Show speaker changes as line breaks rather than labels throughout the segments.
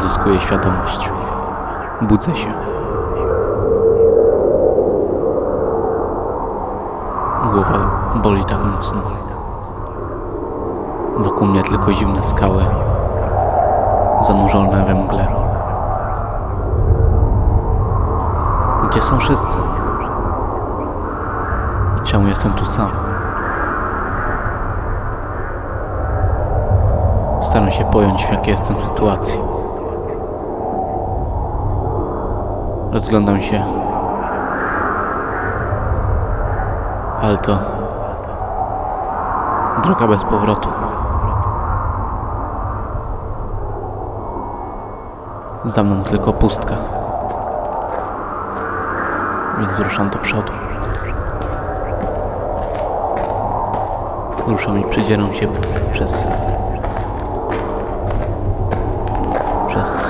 zyskuje świadomość. Budzę się. Głowa boli tak mocno. Wokół mnie tylko zimne skały, zanurzone we mgle. Gdzie są wszyscy? Czemu jestem tu sam? Staram się pojąć, w jakiej jestem sytuacji. Rozglądam się. Ale to droga bez powrotu. Za mną tylko pustka. Więc ruszam do przodu. Ruszam i przedzieram się przez przez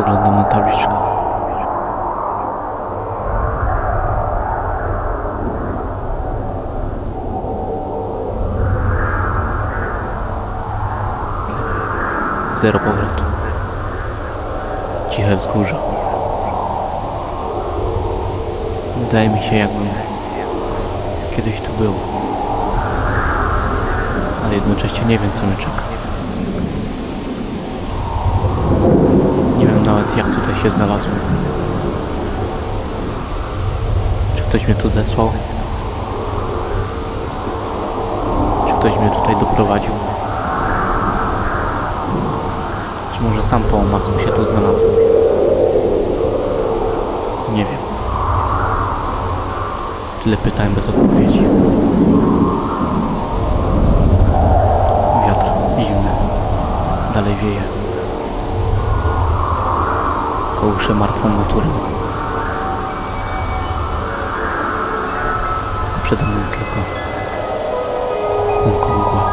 Spoglądam na tabliczkę. Zero powrotu. Ciche wzgórze. Wydaje mi się, jakbym kiedyś tu był. Ale jednocześnie nie wiem, co mnie czeka. Się znalazłem. Czy ktoś mnie tu zesłał? Czy ktoś mnie tutaj doprowadził? Czy może sam po omacku się tu znalazłem? Nie wiem. Tyle pytań bez odpowiedzi. Wiatr zimny. Dalej wieje. Kołysze martwą naturę. Przede mną tylko mgła,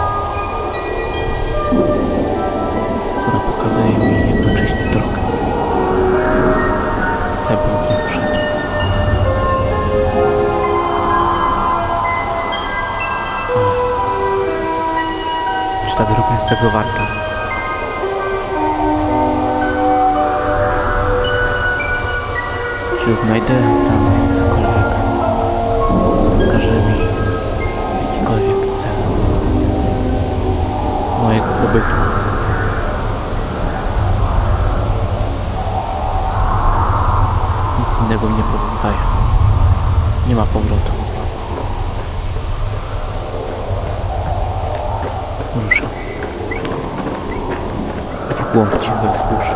która pokazuje mi jednocześnie drogę. Chcę, bym w wszedł. Czy ta droga jest tego warta? Czy odnajdę tam cokolwiek, co wskaże mi jakikolwiek cel mojego pobytu? Nic innego nie pozostaje. Nie ma powrotu. Ruszam. W głąb cichych wzgórz.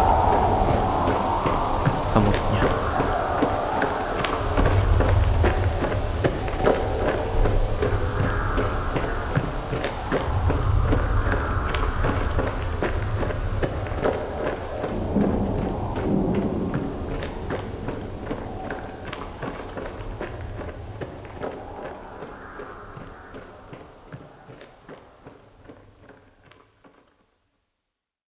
Samotnie.